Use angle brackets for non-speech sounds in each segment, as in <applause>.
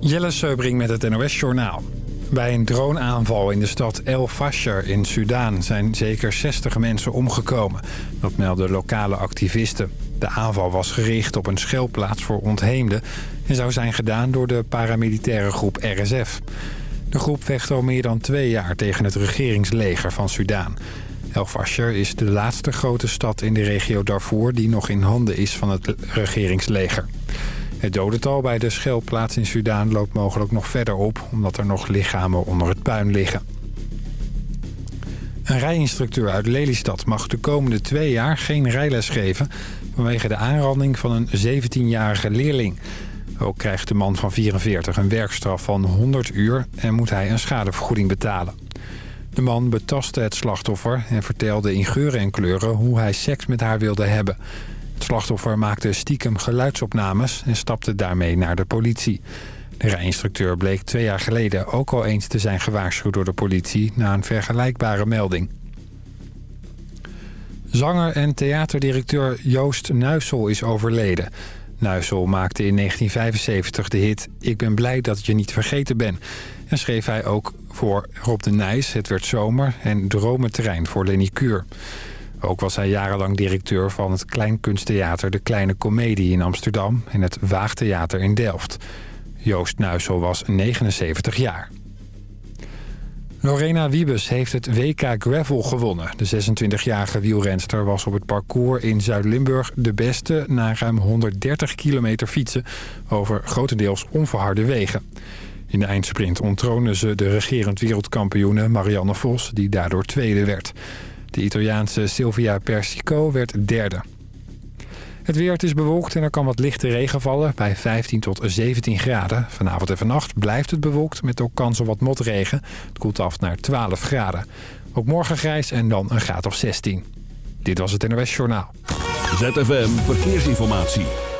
Jelle Seubring met het NOS Journaal. Bij een droneaanval in de stad El Fasher in Sudaan zijn zeker 60 mensen omgekomen. Dat melden lokale activisten. De aanval was gericht op een schuilplaats voor ontheemden... en zou zijn gedaan door de paramilitaire groep RSF. De groep vecht al meer dan twee jaar tegen het regeringsleger van Sudaan. El Fasher is de laatste grote stad in de regio Darfur... die nog in handen is van het regeringsleger. Het dodental bij de schelplaats in Sudaan loopt mogelijk nog verder op... omdat er nog lichamen onder het puin liggen. Een rijinstructeur uit Lelystad mag de komende twee jaar geen rijles geven... vanwege de aanranding van een 17-jarige leerling. Ook krijgt de man van 44 een werkstraf van 100 uur... en moet hij een schadevergoeding betalen. De man betastte het slachtoffer en vertelde in geuren en kleuren... hoe hij seks met haar wilde hebben... Het slachtoffer maakte stiekem geluidsopnames en stapte daarmee naar de politie. De rijinstructeur bleek twee jaar geleden ook al eens te zijn gewaarschuwd door de politie... na een vergelijkbare melding. Zanger en theaterdirecteur Joost Nuissel is overleden. Nuissel maakte in 1975 de hit Ik ben blij dat je niet vergeten ben. En schreef hij ook voor Rob de Nijs, Het werd zomer en Dromenterrein voor Lenny Kuur. Ook was hij jarenlang directeur van het Kleinkunsttheater De Kleine Comedie in Amsterdam... en het Waagtheater in Delft. Joost Nuissel was 79 jaar. Lorena Wiebes heeft het WK Gravel gewonnen. De 26-jarige wielrenster was op het parcours in Zuid-Limburg de beste... na ruim 130 kilometer fietsen over grotendeels onverharde wegen. In de eindsprint onttroonde ze de regerend wereldkampioene Marianne Vos... die daardoor tweede werd. De Italiaanse Silvia Persico werd derde. Het weer het is bewolkt en er kan wat lichte regen vallen bij 15 tot 17 graden. Vanavond en vannacht blijft het bewolkt met ook kans op wat motregen. Het koelt af naar 12 graden. Ook morgen grijs en dan een graad of 16. Dit was het NOS Journaal. ZFM Verkeersinformatie.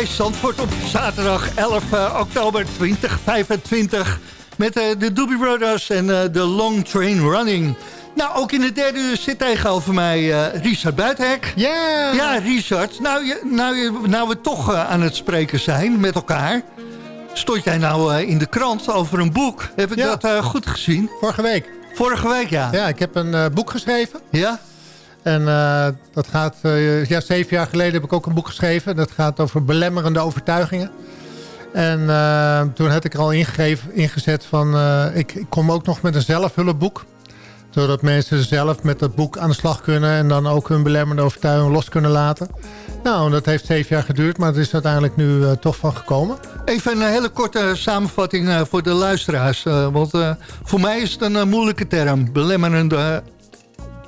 Bij Zandvoort op zaterdag 11 uh, eh, oktober 2025. Met uh, de Doobie Brothers en uh, de Long Train Running. Nou, ook in de derde uur zit tegenover mij Richard Buitenhek. Yeah. Ja, Richard. Nou, je, nou, je, nou we toch aan het spreken zijn met elkaar... stond jij nou in de krant over een boek. Heb ik ja. dat goed gezien? Vorige week. Vorige week, ja. Ja, ik heb een boek geschreven. Ja? En uh, dat gaat, uh, ja, zeven jaar geleden heb ik ook een boek geschreven. Dat gaat over belemmerende overtuigingen. En uh, toen had ik er al ingegeven, ingezet van, ik, ik, kom ook nog met een zelfhulpboek. Zodat mensen zelf met dat boek aan de slag kunnen en dan ook hun belemmerende overtuigingen los kunnen laten. Nou, dat heeft zeven jaar geduurd, maar het is uiteindelijk nu toch van gekomen. Even een hele korte samenvatting voor de luisteraars. want voor mij is het een moeilijke term, belemmerende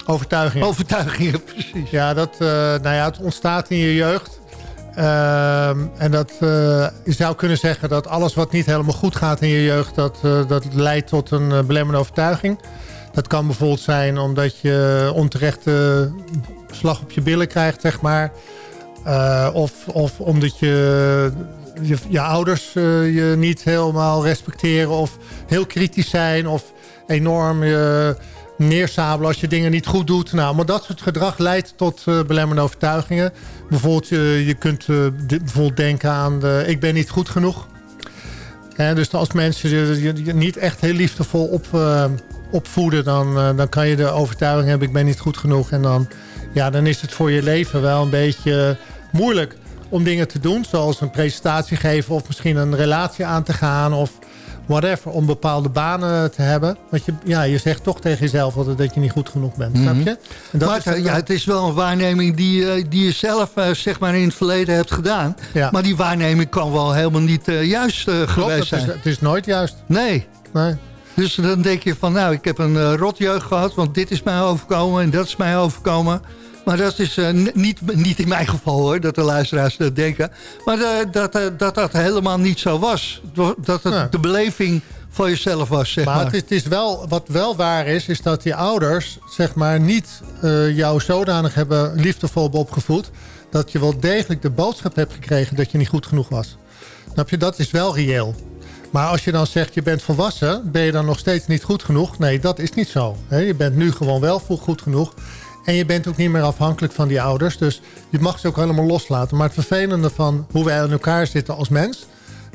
Overtuigingen. Overtuigingen, <laughs> precies. Ja, dat, uh, nou ja, het ontstaat in je jeugd. Uh, en dat, uh, je zou kunnen zeggen dat alles wat niet helemaal goed gaat in je jeugd... dat, uh, dat leidt tot een belemmerende overtuiging. Dat kan bijvoorbeeld zijn omdat je onterechte slag op je billen krijgt, zeg maar. of, of omdat je, je, je ouders je niet helemaal respecteren... of heel kritisch zijn of enorm... je neersabelen als je dingen niet goed doet. Nou, maar dat soort gedrag leidt tot uh, belemmerende overtuigingen. Bijvoorbeeld, uh, je kunt uh, bijvoorbeeld denken aan ik ben niet goed genoeg. En dus als mensen je, je niet echt heel liefdevol op, opvoeden... Dan, dan kan je de overtuiging hebben, ik ben niet goed genoeg. En dan, ja, dan is het voor je leven wel een beetje moeilijk om dingen te doen. Zoals een presentatie geven of misschien een relatie aan te gaan... of whatever, om bepaalde banen te hebben. Want je, ja, je zegt toch tegen jezelf altijd dat je niet goed genoeg bent, snap mhm. je? En dat maar is, ja, het is wel een waarneming die, uh, die je zelf uh, zeg maar in het verleden hebt gedaan. Ja. Maar die waarneming kan wel helemaal niet uh, juist geweest zijn. Is, het is nooit juist. Nee. nee. Dus dan denk je van, nou, ik heb een rotjeugd gehad... want dit is mij overkomen en dat is mij overkomen... Maar dat is uh, niet, niet in mijn geval hoor, dat de luisteraars dat denken. Maar uh, dat, uh, dat dat helemaal niet zo was. Dat het ja. de beleving van jezelf was, zeg maar. maar. Het, is, het is wel, wat wel waar is, is dat die ouders zeg maar niet jou zodanig hebben liefdevol opgevoed... dat je wel degelijk de boodschap hebt gekregen dat je niet goed genoeg was. Snap je? Dat is wel reëel. Maar als je dan zegt, je bent volwassen, ben je dan nog steeds niet goed genoeg? Nee, dat is niet zo. Je bent nu gewoon wel goed genoeg. En je bent ook niet meer afhankelijk van die ouders. Dus je mag ze ook helemaal loslaten. Maar het vervelende van hoe wij in elkaar zitten als mens...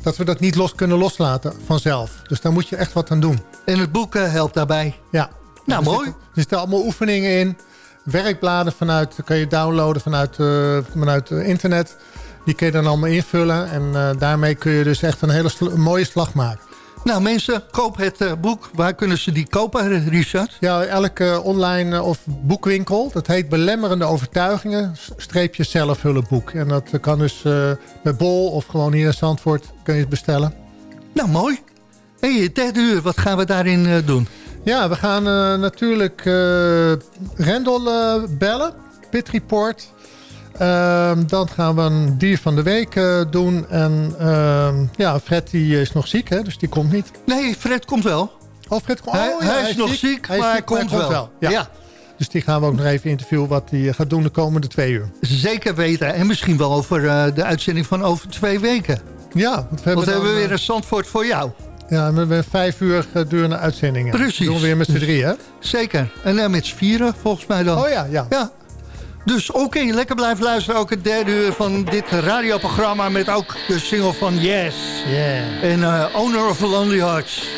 dat we dat niet los kunnen loslaten vanzelf. Dus daar moet je echt wat aan doen. En het boek uh, helpt daarbij. Ja. Nou, er mooi. Zitten, er zitten allemaal oefeningen in. Werkbladen vanuit, kan je downloaden vanuit, uh, vanuit uh, internet. Die kun je dan allemaal invullen. En uh, daarmee kun je dus echt een hele sl mooie slag maken. Nou mensen, koop het uh, boek. Waar kunnen ze die kopen, Richard? Ja, elke online uh, of boekwinkel. Dat heet Belemmerende Overtuigingen, streepje zelfhulpboek. En dat kan dus uh, met Bol of gewoon hier in Zandvoort kun je het bestellen. Nou, mooi. En hey, derde uur, wat gaan we daarin doen? Ja, we gaan natuurlijk Rendel bellen. Pit Report. Uh, dan gaan we een dier van de week uh, doen. En uh, ja, Fred die is nog ziek, hè, dus die komt niet. Nee, Fred komt wel. Oh, Fred komt hij, oh, ja, hij, is nog ziek, hij maar hij komt, wel. wel. Ja. ja. Dus die gaan we ook nog even interviewen wat hij gaat doen de komende twee uur. Zeker weten. En misschien wel over uh, de uitzending van over twee weken. Ja. Want we hebben, dan, we weer een Zandvoort voor jou. Ja, we hebben vijf uur durende uitzendingen. Precies. Dat doen we weer met z'n drie, hè? Zeker. En dan met z'n vieren, volgens mij dan. Oh ja, ja. Ja, dus oké, okay, lekker blijven luisteren. Ook het derde uur van dit radioprogramma... met ook de single van Yes. Yeah. En uh, Owner of Lonely Hearts.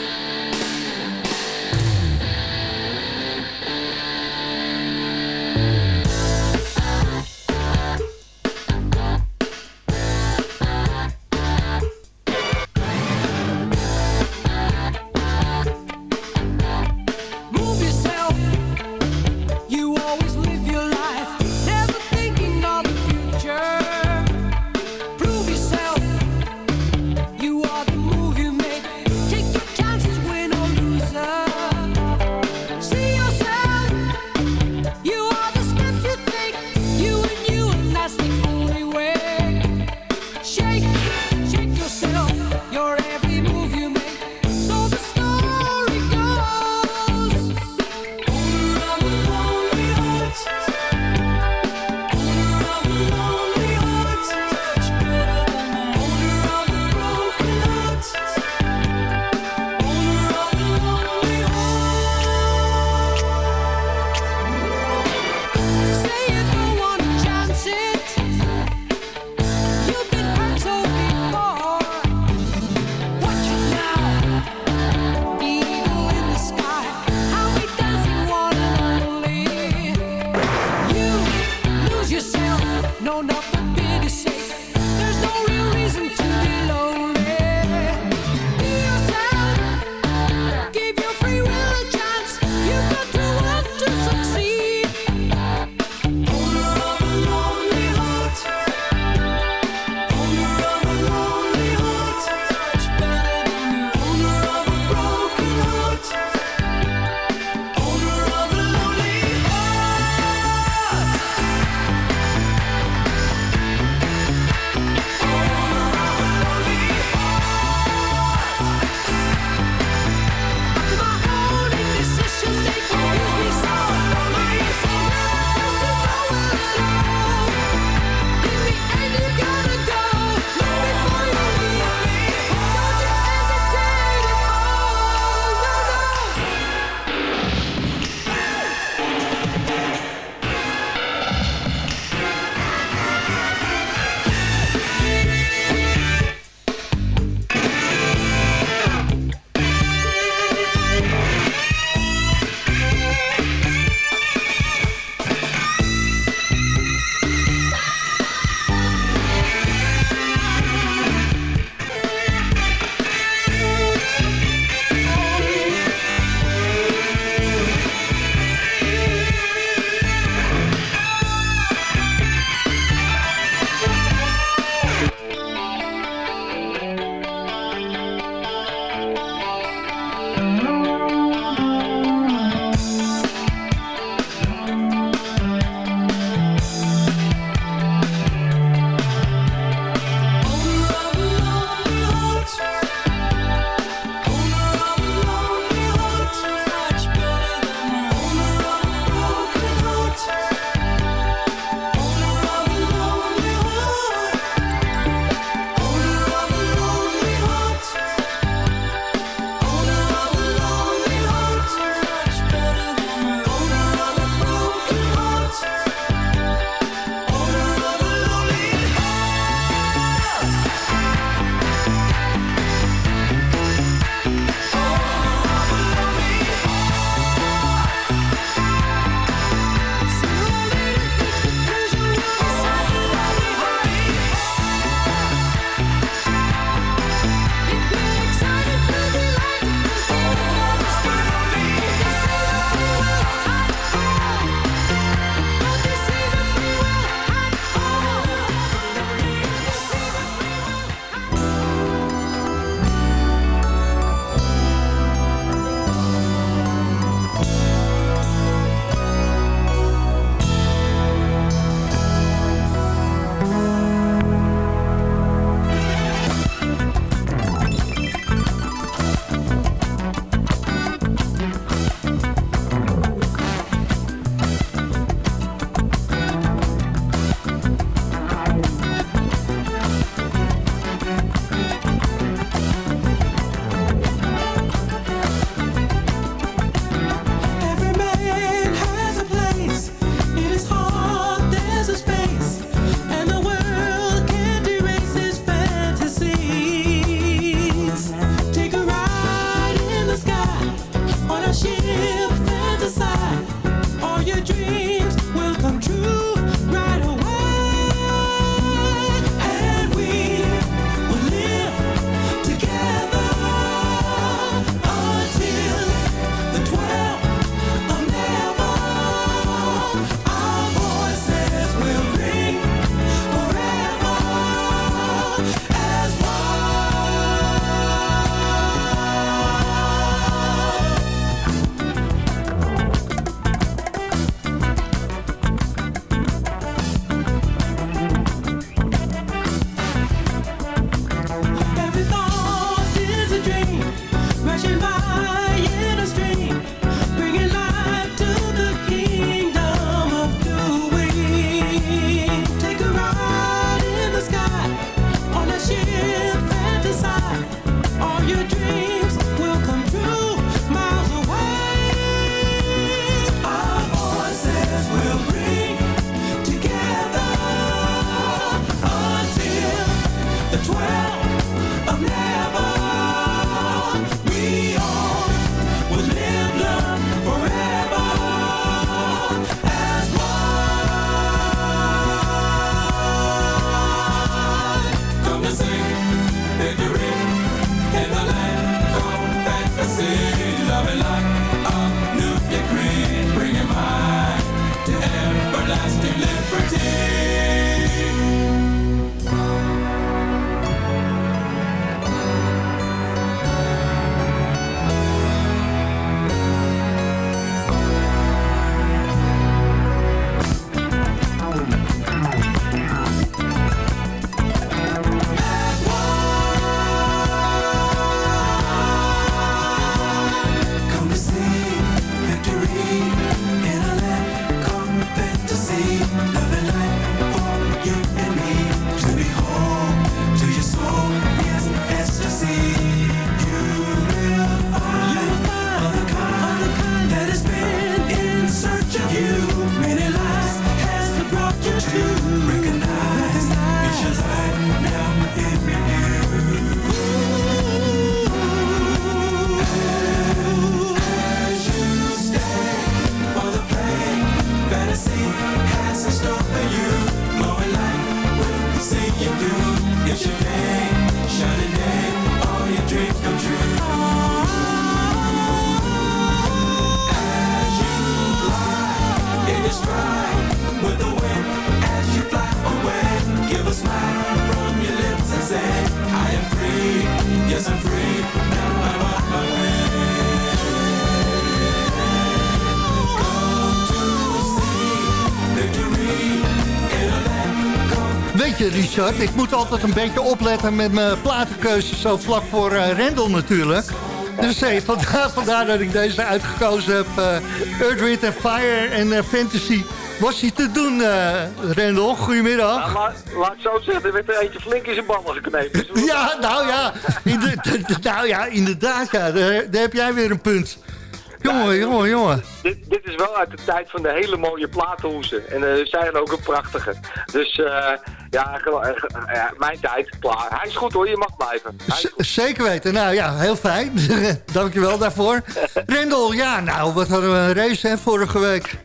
Richard, ik moet altijd een beetje opletten met mijn platenkeuze zo vlak voor uh, Rendel natuurlijk. Dus hey, vandaar, vandaar dat ik deze uitgekozen heb. Uh, Earth, Wind Fire en uh, Fantasy. Was hij te doen, uh, Rendel? Goedemiddag. Nou, maar, laat ik zo zeggen, er werd er eentje flink in zijn ballen geknepen. Dus ja, nou ja, nou ja, inderdaad, ja, daar, daar heb jij weer een punt. Jongen, jongen, jongen. Dit, dit, is wel uit de tijd van de hele mooie platenhoezen. En er zijn ook een prachtige. Dus uh, ja, uh, mijn tijd, klaar. Hij is goed hoor, je mag blijven. Zeker weten. Nou ja, heel fijn. <laughs> Dankjewel daarvoor. <laughs> Rendel, ja, nou, wat hadden we een race hè, vorige week.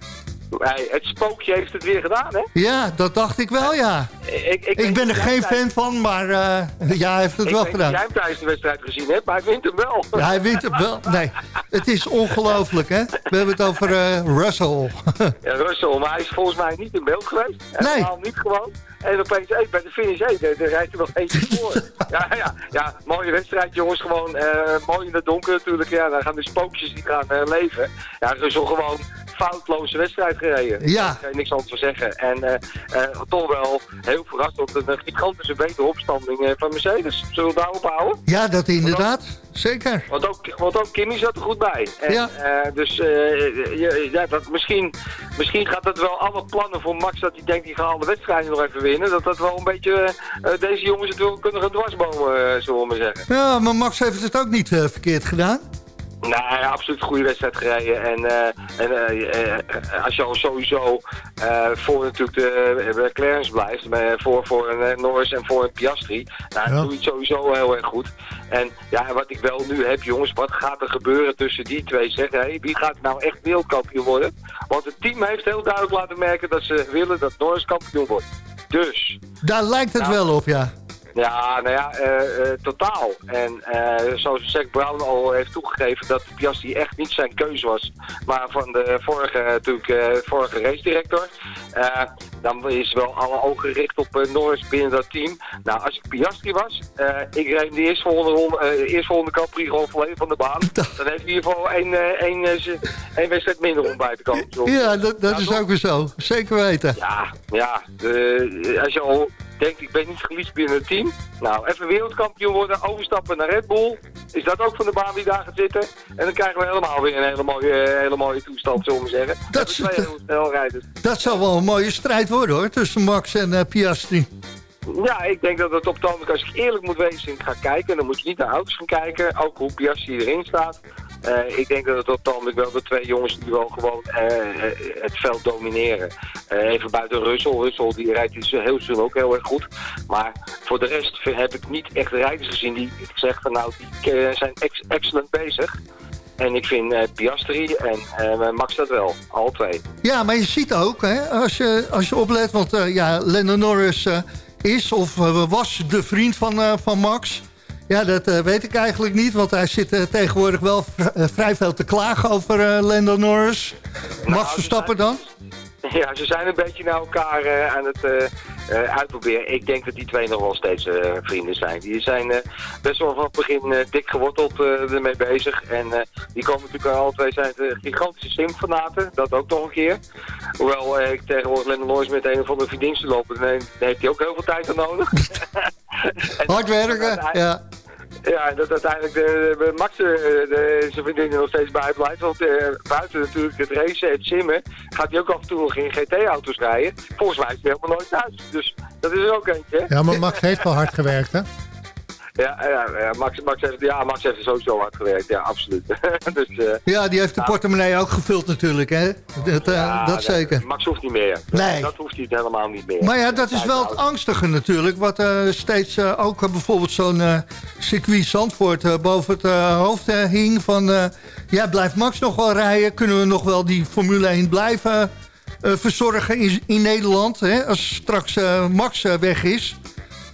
Hey, het spookje heeft het weer gedaan, hè? Ja, dat dacht ik wel, ja. Ik, ik, ik ben er geen fan van, maar uh, <laughs> ja, hij heeft het wel gedaan. Ik jij hem tijdens de wedstrijd gezien hebt, maar hij wint hem wel. Ja, hij wint hem wel. Nee, het is ongelooflijk, hè? We hebben het over uh, Russell. ja, Russell, maar hij is volgens mij niet in beeld geweest. Nee. niet gewoon. En opeens, hey, bij de finish, hey, daar, rijdt er nog eentje <laughs> voor. ja, ja, ja, mooie wedstrijd, jongens. Gewoon uh, mooi in het donker natuurlijk. Ja, dan gaan de spookjes die gaan uh, leven. Ja, Russell gewoon foutloze wedstrijd gereden. Ja. Daar kan je niks anders van zeggen. En uh, uh, toch wel heel verrast op een gigantische wederopstanding uh, van Mercedes. Zullen we daarop houden? Ja, dat inderdaad. Zeker. Want ook, want ook Kimmy zat er goed bij. En, ja. dus ja, dat misschien, misschien gaat dat wel alle plannen voor Max dat hij denkt, die gaan alle wedstrijden nog even winnen. Dat dat wel een beetje, deze jongens het wel kunnen gaan dwarsbomen, zullen we maar zeggen. Ja, maar Max heeft het ook niet verkeerd gedaan. Nee, absoluut goede wedstrijd gereden. En, uh, en uh, als je al sowieso voor natuurlijk de Clarence blijft, voor, voor een Norris en voor een Piastri, nou, dan doe je het sowieso heel erg goed. En ja, wat ik wel nu heb, jongens, wat gaat er gebeuren tussen die twee? Zeg, hey, wie gaat nou echt wereldkampioen worden? Want het team heeft heel duidelijk laten merken dat ze willen dat Norris kampioen wordt. Dus... Daar lijkt het nou, wel op, ja. Ja, nou ja, uh, uh, totaal. En uh, zoals Zack Brown al heeft toegegeven dat Piastri echt niet zijn keuze was. Maar van de vorige, natuurlijk, vorige race director. dan is wel alle ogen gericht op Norris binnen dat team. Nou, als ik Piastri was, ik reed de eerste volgende, ronde, eerste volgende Capri gewoon volledig van de baan. <laughs> Dan heeft hij in ieder geval één, één, één wedstrijd minder om bij te komen. Ja, dat, dat is ook weer zo. Zeker weten. Ja, ja. Als je al denkt, ik ben niet geliefd binnen het team. Nou, even wereldkampioen worden, overstappen naar Red Bull. Is dat ook van de baan die daar gaat zitten? En dan krijgen we helemaal weer een hele mooie, hele mooie toestand, zullen we zeggen. Dat, dat, dat zal wel een mooie strijd worden hoor, tussen Max en uh, Piastri. Ja, ik denk dat het op het als ik eerlijk moet wezen, ga kijken. Dan moet je niet naar auto's gaan kijken, ook hoe Piastri erin staat. Uh, ik denk dat het op wel de twee jongens die wel gewoon uh, het veld domineren. Even buiten Russell. Russell die rijdt dus heel snel ook heel erg goed. Maar voor de rest heb ik niet echt rijders gezien die ik zeg van nou, die zijn ex excellent bezig. En ik vind Piastri en Max dat wel, al twee. Ja, maar je ziet ook, hè, als, je, als je oplet, want uh, ja, Lennon Norris is of was de vriend van, van Max... Ja, dat uh, weet ik eigenlijk niet, want hij zit uh, tegenwoordig wel vrij veel te klagen over uh, Lando Norris. Nou, Mag Verstappen dan? <laughs> Ja, ze zijn een beetje naar elkaar aan het uitproberen. Ik denk dat die twee nog wel steeds vrienden zijn. Die zijn best wel van het begin dik geworteld ermee bezig. En die komen natuurlijk alle twee zijn gigantische simfanaten. Dat ook nog een keer. Hoewel ik tegenwoordig Lando Norris met een of andere verdiensten lopen, dan heeft hij ook heel veel tijd aan nodig. <laughs> Hard werken, <laughs> ja. Ja, dat uiteindelijk de, Max de, de, zijn vriendin nog steeds bij blijft. Want uh, buiten natuurlijk het racen, het simmen, gaat hij ook af en toe nog in GT-auto's rijden. Volgens mij is hij helemaal nooit thuis. Dus dat is er ook eentje. Ja, maar Max heeft wel hard gewerkt, hè? Ja, ja, Max, Max, heeft, ja, Max heeft sowieso hard gewerkt, ja, absoluut. <laughs> dus, uh, ja, die heeft de portemonnee ook gevuld natuurlijk, hè? Dat, uh, ja, dat zeker. Max hoeft niet meer. Nee. Dat hoeft hij helemaal niet meer. Maar ja, dat is wel het angstige natuurlijk. Wat uh, steeds ook bijvoorbeeld zo'n circuit Zandvoort boven het hoofd hing. Van, ja, blijft Max nog wel rijden? Kunnen we nog wel die Formule 1 blijven verzorgen in, in Nederland? Hè? Als straks Max weg is...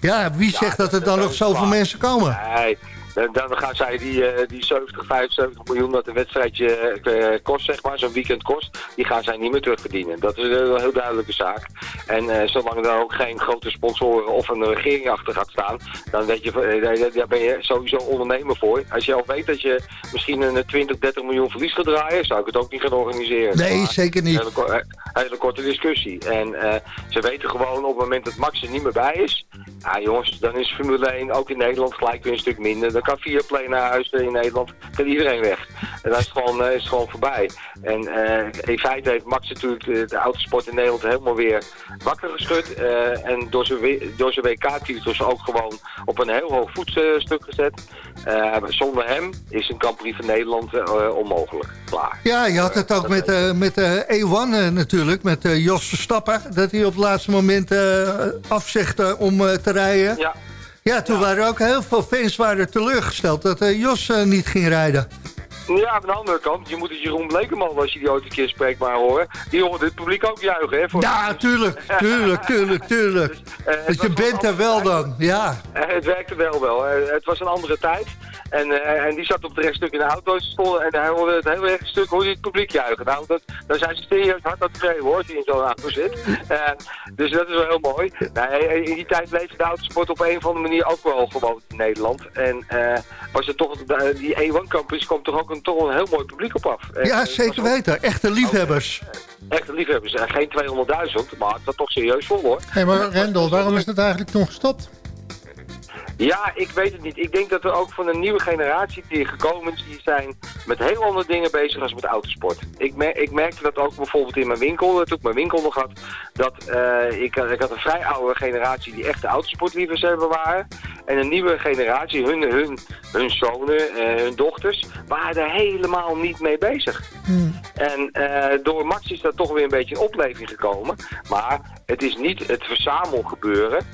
Ja, wie zegt dat er dan nog zoveel mensen komen? Nee, dan gaan zij die, uh, die 70, 75 miljoen dat een wedstrijdje uh, kost, zeg maar, zo'n weekend kost, die gaan zij niet meer terugverdienen. Dat is een heel duidelijke zaak. En zolang er ook geen grote sponsoren of een regering achter gaat staan, dan weet je, daar ben je sowieso ondernemer voor. Als je al weet dat je misschien een 20, 30 miljoen verlies gaat draaien, zou ik het ook niet gaan organiseren. Nee, maar, zeker niet. Hele, hele, korte discussie. En ze weten gewoon op het moment dat Max er niet meer bij is, ja jongens, dan is Formule 1 ook in Nederland gelijk weer een stuk minder dan kan Viaplay naar huis in Nederland, kan iedereen weg. En dat is gewoon, uh, is gewoon voorbij. En uh, in feite heeft Max natuurlijk de, de autosport in Nederland helemaal weer wakker geschud. Uh, en door zijn, door zijn WK-titels ook gewoon op een heel hoog voetstuk gezet. zonder hem is een Grand van Nederland onmogelijk. Klaar. Ja, je had het ook met, met E1 natuurlijk, met Jos Verstappen. Dat hij op het laatste moment afzegde om te rijden. Ja. Ja, toen waren ook heel veel fans waren teleurgesteld dat uh, Jos uh, niet ging rijden. Ja, aan de andere kant, je moet het Jeroen Blekeman, als je die ooit een keer spreekt maar horen. Die hoort het publiek ook juichen, hè? Voor ja, tuurlijk, tuurlijk, tuurlijk, tuurlijk. Dus, uh, dus je bent er wel dan, ja. het werkte wel wel. het was een andere tijd. En, uh, en die zat op het rechtstuk in de auto stonden, en hij hoorde het hele rechtstuk hoorde het publiek juichen. Nou, dat, daar zijn ze serieus hard aan het schreeuwen hoor, als je in zo'n auto zit. Uh, dus dat is wel heel mooi. Nou, in die tijd leefde de autosport op een of andere manier ook wel gewoon in Nederland. En uh, was er toch, die E1 Campus komt toch ook een, toch een heel mooi publiek op af. En, ja, zeker weten. Echte liefhebbers. Ook, echte liefhebbers. geen 200.000, maar dat toch serieus vol hoor. Hé, hey, maar Rendel, waarom is dat eigenlijk toen gestopt? Ja, ik weet het niet. Ik denk dat er ook van een nieuwe generatie die gekomen is, die zijn met heel andere dingen bezig als met autosport. Ik, mer ik merkte dat ook bijvoorbeeld in mijn winkel, toen ik mijn winkel nog had, dat uh, ik, ik had een vrij oude generatie die echte autosportliefers hebben waren. En een nieuwe generatie, hun, hun, hun zonen, uh, hun dochters, waren er helemaal niet mee bezig. Hmm. En uh, door Max is dat toch weer een beetje in opleving gekomen. Maar het is niet het verzamelgebeuren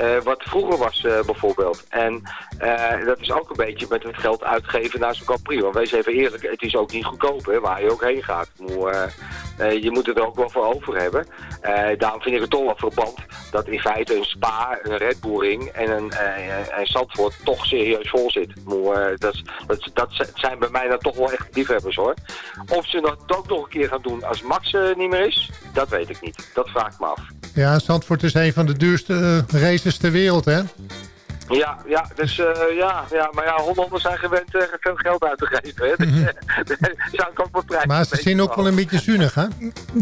uh, wat vroeger was uh, bijvoorbeeld. En uh, dat is ook een beetje met het geld uitgeven naar zo'n Capri. Want wees even eerlijk, het is ook niet goedkoop hè, waar je ook heen gaat. Je moet het er ook wel voor over hebben. daarom vind ik het toch wel verband dat in feite een Spa, een Red Bull en een, een Zandvoort toch serieus vol zit. Maar, dat, dat, dat, zijn bij mij dan toch wel echt liefhebbers hoor. Of ze dat ook nog een keer gaan doen als Max niet meer is, dat weet ik niet. Dat vraag ik me af. Ja, Zandvoort is een van de duurste races ter wereld, hè? Ja, ja, dus uh, ja, ja, maar ja, Hollanders zijn gewend uh, veel geld uit te geven. Hè? <laughs> Dus, uh, <laughs> zou ik ook wel prijs Maar ze zijn ook wel een beetje zuinig, hè?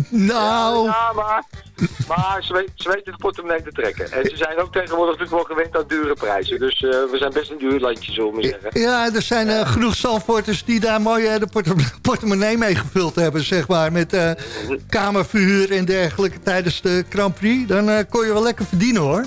Nou... Ja, maar, maar ze, weten de portemonnee te trekken. En ze zijn ook tegenwoordig natuurlijk wel gewend aan dure prijzen. Dus we zijn best een duur landje, zullen we zeggen. Ja, er zijn genoeg Zandvoorters die daar mooi de <laughs> portemonnee mee gevuld hebben, zeg maar. Met kamerverhuur en dergelijke tijdens de Grand Prix. Dan kon je wel lekker verdienen, hoor.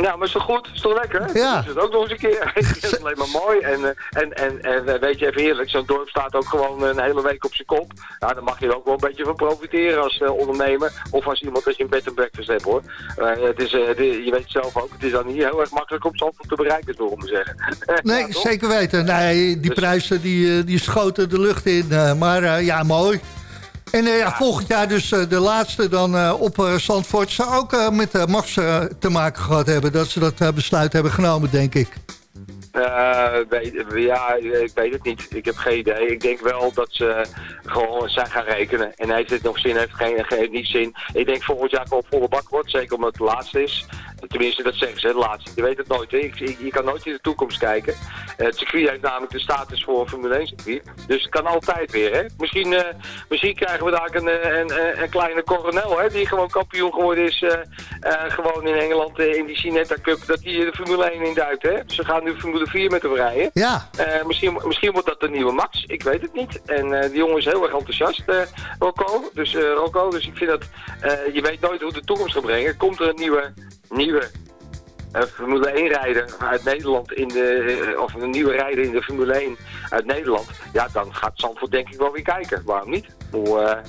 Ja, maar is toch goed? Is toch lekker? Ja. Dus het ook nog eens een keer. <laughs> het is alleen maar mooi. En, eh, en, en, en eh, weet je, even eerlijk, zo'n dorp staat ook gewoon een hele week op zijn kop. Ja, dan mag je er ook wel een beetje van profiteren als uh, ondernemer. Of als iemand dat je een bed en breakfast hebt, hoor. Uh, het is, uh, de, je weet zelf ook, het is dan niet heel erg makkelijk om zand te bereiken, door om te zeggen. <laughs> nee, ja, zeker weten. Nee, die dus... prijzen die, die schoten de lucht in. maar ja, mooi. En uh, ja, volgend jaar dus uh, de laatste dan uh, op Zandvoort... zou ook met Max te maken gehad hebben... dat ze dat besluit hebben genomen, denk ik. weet, ja, ik weet het niet. Ik heb geen idee. Ik denk wel dat ze gewoon zijn gaan rekenen. En heeft het nog zin, heeft, geen, heeft niet zin. Ik denk volgend jaar gewoon volle bak wordt. Zeker omdat het laatste is. Tenminste, dat zeggen ze, het laatste. Je weet het nooit. Hè? Je, je kan nooit in de toekomst kijken. Uh, het circuit heeft namelijk de status voor Formule 1 circuit. Dus het kan altijd weer. Hè? Misschien, uh, misschien krijgen we daar een, eh, een, een, kleine coronel, hè, die gewoon kampioen geworden is. Uh, gewoon in Engeland in die Cinetta Cup. Dat die de Formule 1 in duikt. Hè? Ze gaan nu Formule 4 met hem rijden. Ja. misschien, misschien wordt dat de nieuwe Max. Ik weet het niet. En die jongen is heel erg enthousiast, Rocco. Dus, Rocco. Dus ik vind dat je weet nooit hoe de toekomst gaat brengen. Komt er een nieuwe nieuwe Formule 1 rijder uit Nederland in de, uh, of een nieuwe rijder in de Formule 1 uit Nederland, ja, dan gaat Zandvoort denk ik wel weer kijken. Waarom niet? Maar, uh,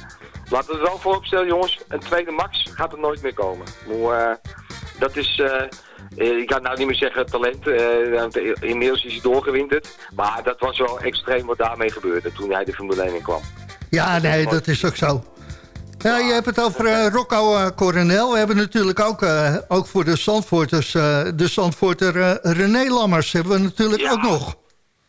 laten we het wel vooropstellen, jongens. Een tweede Max gaat er nooit meer komen. Maar, dat is, ik kan nou niet meer zeggen talent. inmiddels is hij doorgewinterd. Maar dat was wel extreem wat daarmee gebeurde toen hij de Formule 1 in kwam. Ja, nee, dat is ook zo. Ja, je hebt het over uh, Rocco Coronel. We hebben natuurlijk ook, ook voor de Zandvoorters... de Zandvoorter René Lammers hebben we natuurlijk ook nog.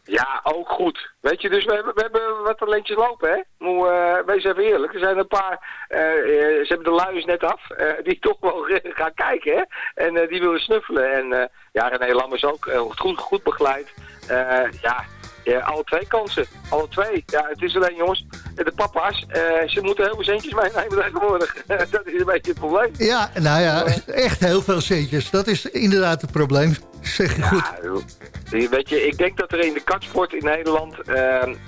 Ja, ook goed. Weet je, dus we hebben, we hebben wat talentjes lopen, hè? Moet, uh, wees even eerlijk. Er zijn een paar, uh, ze hebben de luiers net af, die <laughs> toch wel gaan kijken, hè? En die willen snuffelen. En ja, René Lammers ook goed, goed begeleid. ja, ja, alle twee kansen. Alle twee. Ja, het is alleen jongens, de papa's, uh, ze moeten heel veel centjes meenemen tegenwoordig. <laughs> dat is een beetje het probleem. Ja, nou ja, echt heel veel centjes. Dat is inderdaad het probleem. Zeg je goed. Weet je, ik denk dat er in de katsport in Nederland uh,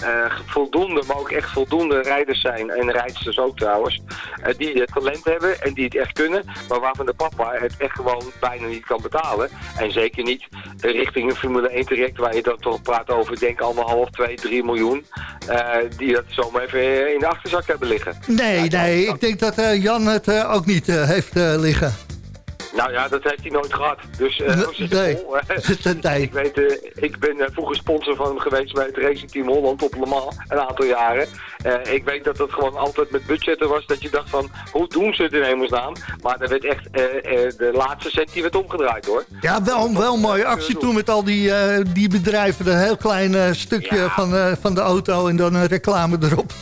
uh, voldoende, maar ook echt voldoende rijders zijn. En rijdsters ook trouwens. Uh, die het talent hebben en die het echt kunnen. Maar waarvan de papa het echt gewoon bijna niet kan betalen. En zeker niet richting een Formule 1 traject waar je dan toch praat over, denk anderhalf, twee, drie miljoen. die dat zomaar even in de achterzak hebben liggen. Nee, nee, ik denk dat Jan het ook niet heeft liggen. Nou ja, dat heeft hij nooit gehad. Dus uh, nee, nee. <laughs> ik, weet, uh, ik ben uh, vroeger sponsor van hem geweest bij het Racing Team Holland op Le Mans, een aantal jaren. ik weet dat het gewoon altijd met budgetten was, dat je dacht van, hoe doen ze het in hemelsnaam? Maar er werd echt, de laatste cent die werd omgedraaid hoor. Ja, wel, wel een mooie actie toen met al die, die bedrijven, een heel klein stukje van, van de auto en dan een reclame erop.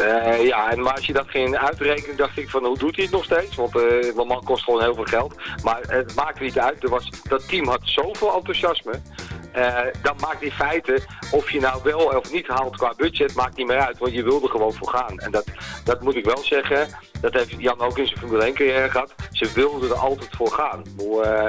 Uh, ja, en maar als je dat ging uitrekenen, dacht ik van hoe doet hij het nog steeds? Want uh, man kost gewoon heel veel geld. Maar het maakt niet uit. Er was, dat team had zoveel enthousiasme. Uh, dan maakt in feite, of je nou wel of niet haalt qua budget, maakt niet meer uit. Want je wilde gewoon voor gaan. En dat, dat moet ik wel zeggen. Dat heeft Jan ook in zijn Formule 1 carrière gehad. Ze wilden er altijd voor gaan. Uh,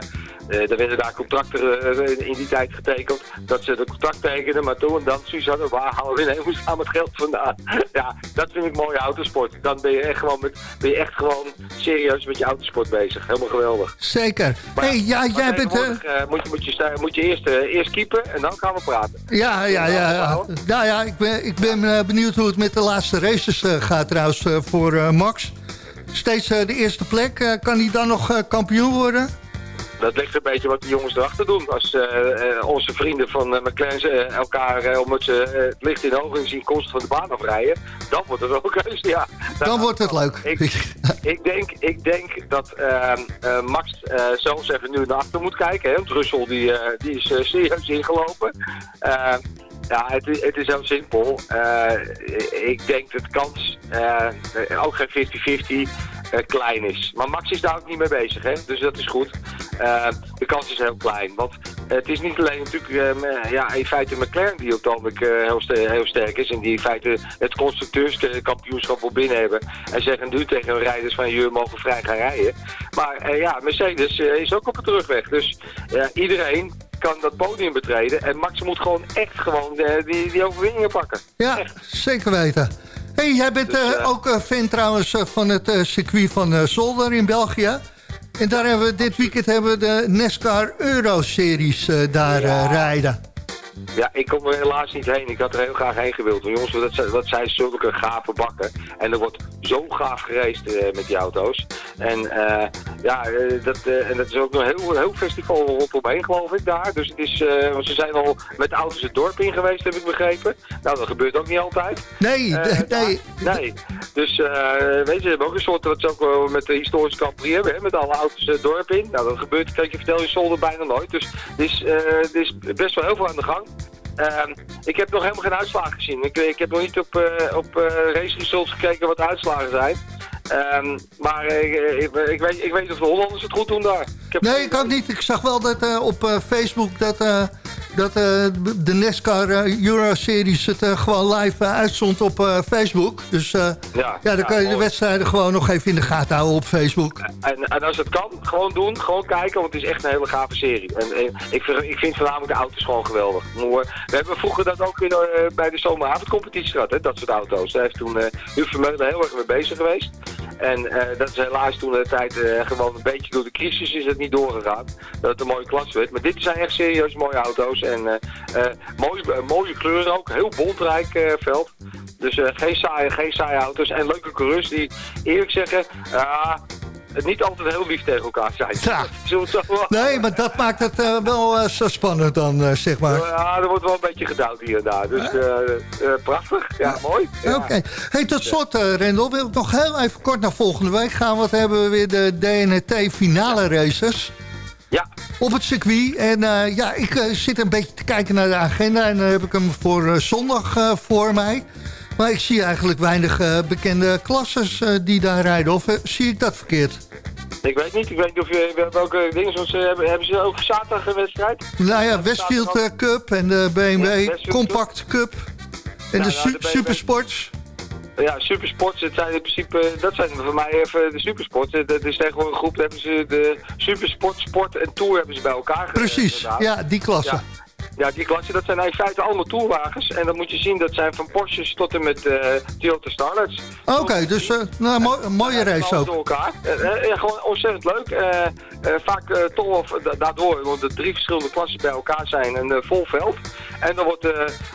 uh, er werden daar contracten uh, in die tijd getekend. Dat ze de contract tekenden, maar toen en dan hadden, waar halen we in hemelsnaam het geld vandaan? <laughs> ja, dat vind ik mooie autosport. Dan ben je echt gewoon, met, ben je echt gewoon serieus met je autosport bezig. Helemaal geweldig. Zeker. Maar, hey, ja, jij bent... Uh... moet, moet, je, moet je eerst, eerst keepen en dan gaan we praten. Ja, ja, ja. ja. Nou ja, ik ben, ik ben benieuwd hoe het met de laatste races gaat trouwens voor Max. Steeds de eerste plek. kan hij dan nog kampioen worden? Dat ligt een beetje wat de jongens erachter doen. Als uh, onze vrienden van uh, McLaren elkaar, omdat ze het licht in de ogen zien, constant van de baan afrijden, dan wordt het wel keus, ja. Dan, wordt het leuk. Ik, ik, denk, ik denk dat ehm, Max zelfs even nu naar achter moet kijken. Hè, want Russell die, die is serieus ingelopen. Ehm, ja, het, het, is heel simpel. ik denk dat de kans, ook geen 50-50, uh, klein is. Maar Max is daar ook niet mee bezig, hè? dus dat is goed. Uh, de kans is heel klein. Want het is niet alleen natuurlijk uh, ja, in feite McLaren die op het ogenblik heel, heel, sterk is. En die in feite het constructeurskampioenschap wil binnen hebben. En zeggen nu tegen hun rijders van jullie mogen vrij gaan rijden. Maar ja, Mercedes is ook op de terugweg. Dus iedereen kan dat podium betreden. En Max moet gewoon echt gewoon die, die overwinningen pakken. Ja, zeker weten hey, jij bent dus, uh, ook uh, fan trouwens van het circuit van Zolder in België. En daar hebben we dit weekend hebben we de NASCAR Euro-series daar rijden. Ja, ik kom er helaas niet heen. Ik had er heel graag heen gewild. jongens, dat, dat zijn zulke gave bakken. En er wordt zo gaaf gereisd uh, met die auto's. En uh, ja, uh, dat, en dat is ook een heel, heel festival rondomheen, geloof ik, daar. Dus het is, want ze zijn al met auto's het dorp in geweest, heb ik begrepen. Nou, dat gebeurt ook niet altijd. Nee, nee. nee. Dus, weet je, ze hebben ook een soort, wat ze ook met de historische Capri hebben, hè, met alle auto's het dorp in. Nou, dat gebeurt, kijk, je vertel je zolder bijna nooit. Dus er is, er is best wel heel veel aan de gang. Uh, ik heb nog helemaal geen uitslagen gezien. Ik, ik heb nog niet op, uh, op uh, race results gekeken wat de uitslagen zijn. Um, maar ik, ik, weet, ik weet of de Hollanders het goed doen daar. Ik heb nee, ik ook niet. Ik zag wel dat op Facebook dat dat uh, de NASCAR uh, Euro-series het uh, gewoon live uitzond op Facebook. Dus ja, ja, dan kan je de wedstrijden gewoon nog even in de gaten houden op Facebook. En, en, als het kan, gewoon doen, gewoon kijken, want het is echt een hele gave serie. En, en ik, vind, ik vind voornamelijk de auto's gewoon geweldig. We hebben vroeger dat ook in, bij de zomeravondcompetitie gehad, hè, dat soort auto's. Daar heeft toen uh, Huub Vermeulen heel erg mee bezig geweest. En dat is helaas toen de tijd gewoon een beetje door de crisis is het niet doorgegaan. Dat het een mooie klas werd. Maar dit zijn echt serieus mooie auto's. En uh, mooie, mooie kleuren ook. Heel bondrijk veld. Dus geen, saaie, geen saaie auto's. En leuke coureurs die eerlijk zeggen... niet altijd heel lief tegen elkaar zijn. Ja. <laughs> Nee, maar dat maakt het uh, wel uh, zo spannend dan, uh, zeg maar. Ja, er wordt wel een beetje douwt hier en daar. Dus prachtig. Ja, mooi. Ja. Oké. Okay. Hey, tot slot, Rendel, wil ik nog heel even kort naar volgende week gaan. Want hebben we weer de DNT finale races. Ja. Op het circuit. En ja, ik zit een beetje te kijken naar de agenda. En dan heb ik hem voor zondag voor mij. Maar ik zie eigenlijk weinig uh, bekende klasses uh, die daar rijden. Of uh, zie ik dat verkeerd? Ik weet niet. Ik weet niet of je welke dingen zoals, hebben. Hebben ze ook zaterdag een wedstrijd? Nou ja, Westfield Cup en de BMW ja, Compact Cup. En nou, de, su nou, de Supersports. Ja, supersports, het zijn in principe, dat zijn voor mij even de supersports. Dat is tegenwoordig een groep, hebben ze de supersport, sport en tour hebben ze bij elkaar Precies, ja, die klasse. Ja. Ja, die klasse, dat zijn in feite allemaal toerwagens. En dan moet je zien, dat zijn van Porsches tot en met uh, Toyota Starlets. Oké, dus uh, nou, een mooie race ook. Door elkaar. Uh, ja, gewoon ontzettend leuk. vaak toch daardoor, want de drie verschillende klassen bij elkaar zijn en vol veld. En dan wordt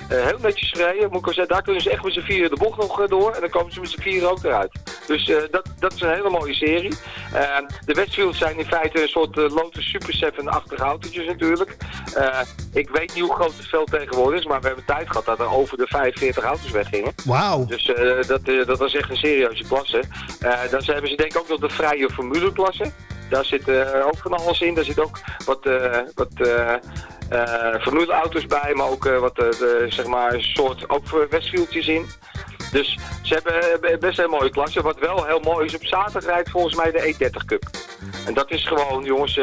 heel netjes gereden. Moet ik zeggen, daar kunnen ze echt met z'n vieren de bocht nog door. En dan komen ze met z'n vieren ook eruit. Dus dat, dat is een hele mooie serie. de Westfields zijn in feite een soort Lotus Super 7-achtige autootjes natuurlijk. ik weet niet hoe groot het veld tegenwoordig is, maar we hebben tijd gehad dat er over de 45 auto's weggingen. Wauw. Dus uh, dat, uh, dat was echt een serieuze klasse. Uh, dan hebben ze denk ik ook nog de vrije formuleklasse. Daar zit ook van alles in. Daar zit ook wat, wat formuleauto's bij, maar ook wat zeg maar, soort ook Westfieldjes in. Dus ze hebben best een mooie klasse. Wat wel heel mooi is, op zaterdag rijdt volgens mij de E30 Cup. En dat is gewoon, jongens,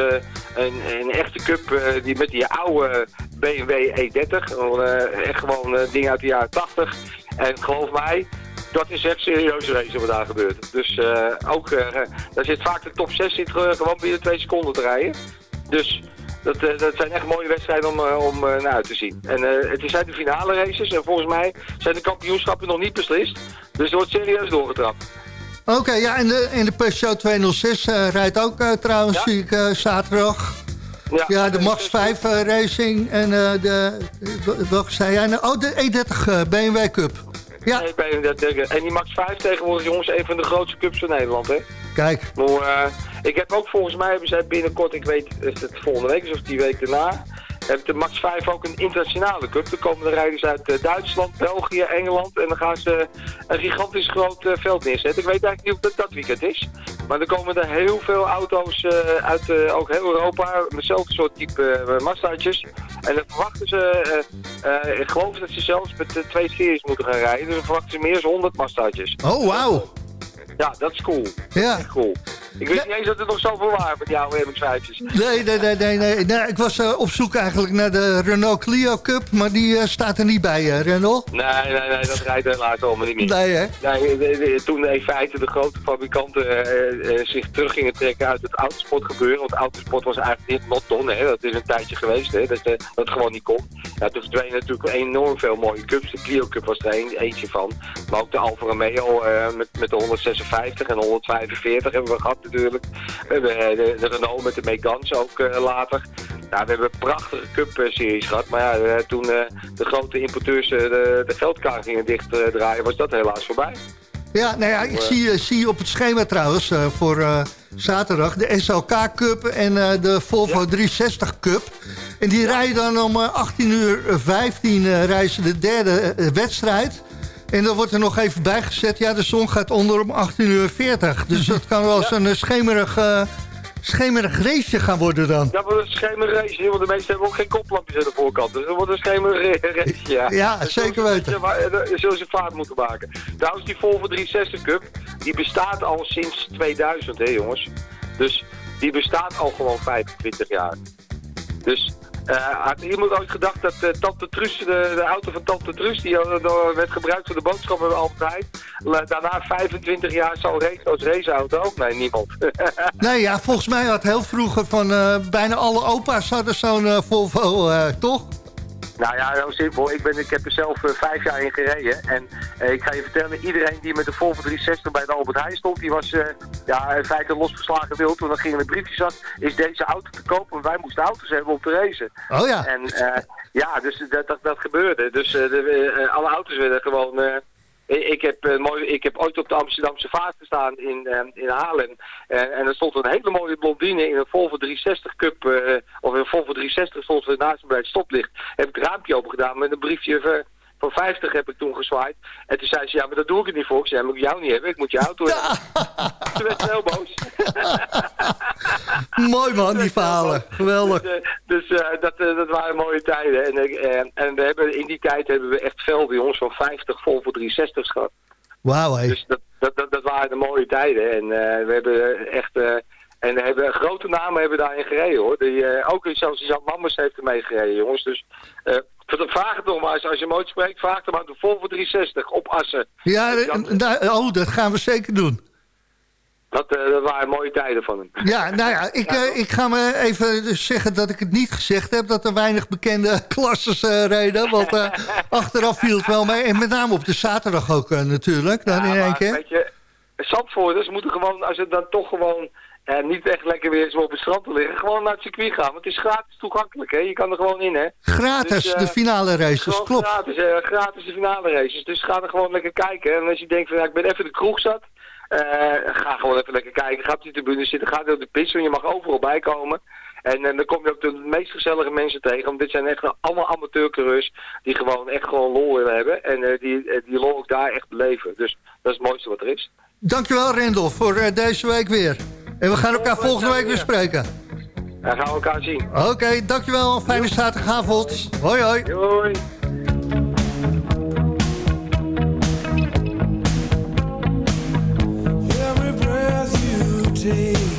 een, een echte cup die met die oude BMW E30. Uh, echt gewoon uh, ding uit de jaren 80. En geloof mij, dat is echt serieus race wat daar gebeurt. Dus ook, daar zit vaak de top 6 zit gewoon binnen twee seconden te rijden. Dus dat, dat zijn echt mooie wedstrijden om, om naar uit te zien. En het zijn de finale races en volgens mij zijn de kampioenschappen nog niet beslist. Dus er wordt serieus doorgetrapt. Oké, ja, en de, en de Peugeot 206 rijdt ook trouwens, ja? zie ik zaterdag. Ja, ja de Max 5 uh, eh, Racing en uh, de, welke zei jij nou? Oh, de E30 uh, BMW Cup. Ja. Nee, en die Max 5 tegenwoordig, jongens, een van de grootste cups van Nederland, hè? Kijk. Maar, uh, ik heb ook volgens mij, hebben zij binnenkort, ik weet, is het volgende week of die week daarna heeft de Max 5 ook een internationale cup. Er komen de rijders uit uh, Duitsland, België, Engeland. En dan gaan ze een gigantisch groot veld neerzetten. Ik weet eigenlijk niet of dat dat weekend is. Maar er komen er heel veel auto's uit ook heel Europa. Met hetzelfde soort type Mazda's. En dan verwachten ze, ik geloof dat ze zelfs met twee series moeten gaan rijden. Dus dan verwachten ze meer dan 100 Mazda's. Oh, wauw. Ja, dat is cool. Ja. Is cool. Ik wist niet eens dat er nog zoveel waren met die oude MX-5'tjes. Nee, nee, nee, nee, nee. ik was uh, op zoek eigenlijk naar de Renault Clio Cup, maar die uh, staat er niet bij, uh, Renault. Nee, nee, nee, dat rijdt helaas allemaal niet meer. Nee, hè? Nee, de, de, toen in feite de grote fabrikanten zich terug gingen trekken uit het autosportgebeuren, want autosport was eigenlijk niet not done, hè. Dat is een tijdje geweest, hè, dat, dat het gewoon niet kon. Ja, toen verdwenen natuurlijk enorm veel mooie cups. De Clio Cup was er een, eentje van. Maar ook de Alfa Romeo met, met de 156 en 145 hebben we gehad natuurlijk. We hebben eh, de, Renault met de Megans ook uh, later. We hebben prachtige Cup-series gehad. Maar ja, eh, toen de grote importeurs de, de geldkaart gingen dichtdraaien, was dat helaas voorbij. Ja, nou ja, ik zie, zie op het schema trouwens voor uh, zaterdag de SLK Cup en de Volvo ja. 360 Cup. En die rijden dan om 18 uur 15 reizen de derde wedstrijd. En dan wordt er nog even bijgezet, ja, de zon gaat onder om 18.40 uur. Dus <laughs> dat kan wel eens een eh, schemerig, schemerig raceje gaan worden dan. Dat wordt een schemerig raceje, want de meesten hebben ook geen koplampjes aan de voorkant. Dus dat wordt een schemerig <laughs> race, ja. Ja, zeker weten. Dan zullen ze vaart moeten maken. Trouwens, die Volvo 360 Cup, die bestaat al sinds 2000, hè jongens. Dus die bestaat al gewoon 25 jaar. Dus had iemand ooit gedacht dat uh, Tante Trus, de, de, auto van Tante Trus, die uh, werd gebruikt voor de boodschappen altijd, daarna 25 jaar zal race als raceauto? Nee, niemand. <laughs> nee, ja, volgens mij had heel vroeger van bijna alle opa's hadden zo'n Volvo, toch? Nou ja, heel simpel. Ik, ben, ik heb er zelf uh, vijf jaar in gereden. En uh, ik ga je vertellen, iedereen die met de Volvo 360 bij de Albert Heijn stond, die was uh, ja, in feite losgeslagen wild. Toen dan gingen de briefjes af, is deze auto te kopen? Want wij moesten auto's hebben om te racen. Oh ja. En ja, dus dat, dat, dat gebeurde. Dus de, alle auto's werden gewoon ik heb, uh, mooi, ik heb ooit op de Amsterdamse vaart gestaan in, uh, in Haarlem. en er stond een hele mooie blondine in een Volvo 360 Cup, of een Volvo 360 stond er naast me bij het stoplicht. Heb ik het raampje open gedaan met een briefje van 50 heb ik toen gezwaaid. En toen zei ze, ja, maar dat doe ik het niet voor. Ik zei, moet ik jou niet hebben, ik moet je auto hebben. Ze werd heel boos. <laughs> Mooi man, die verhalen. Geweldig. Dus, dus uh, dat, uh, dat waren mooie tijden. En, uh, en we hebben, in die tijd hebben we echt veel bij ons van 50 Volvo 360 gehad. Wauw, hé. Dus dat, dat, dat, dat, waren de mooie tijden. En we hebben echt... en we hebben grote namen hebben daarin gereden hoor. Die, ook zelfs Jan Mammers heeft ermee gereden jongens. Dus Vraag het nog maar eens. Als je mooi spreekt, vraag hem aan de Volvo 360 op Assen. Ja, oh, dat gaan we zeker doen. Dat, uh, dat, waren mooie tijden van hem. Ja, nou ja, ik, <laughs> uh, ik ga me even zeggen dat ik het niet gezegd heb... dat er weinig bekende <laughs> klasses uh, reden. Want <laughs> achteraf viel het wel mee. En met name op de zaterdag ook natuurlijk. Dan ja, in één keer. Weet je, Zandvoorters moeten gewoon... als het dan toch gewoon en niet echt lekker weer zo op het strand te liggen. Gewoon naar het circuit gaan. Want het is gratis toegankelijk. Hè? Je kan er gewoon in. Hè? Gratis, dus, uh, de finale races, klopt. Gratis, uh, gratis de finale races. Dus ga er gewoon lekker kijken. En als je denkt van ja, ik ben even de kroeg zat. Uh, ga gewoon even lekker kijken. Ga op die tribune zitten. Ga op de pitch. Want je mag overal bij komen. En, dan kom je ook de meest gezellige mensen tegen. Want dit zijn echt allemaal amateurcoureurs die gewoon echt gewoon lol willen hebben. En die, die lol ook daar echt beleven. Dus dat is het mooiste wat er is. Dankjewel Rendel voor deze week weer. En we gaan elkaar volgende week weer spreken. Ja, gaan we elkaar zien. Oké, okay, dankjewel. Fijne zaterdagavond. Hoi, hoi. Hoi. Every breath you take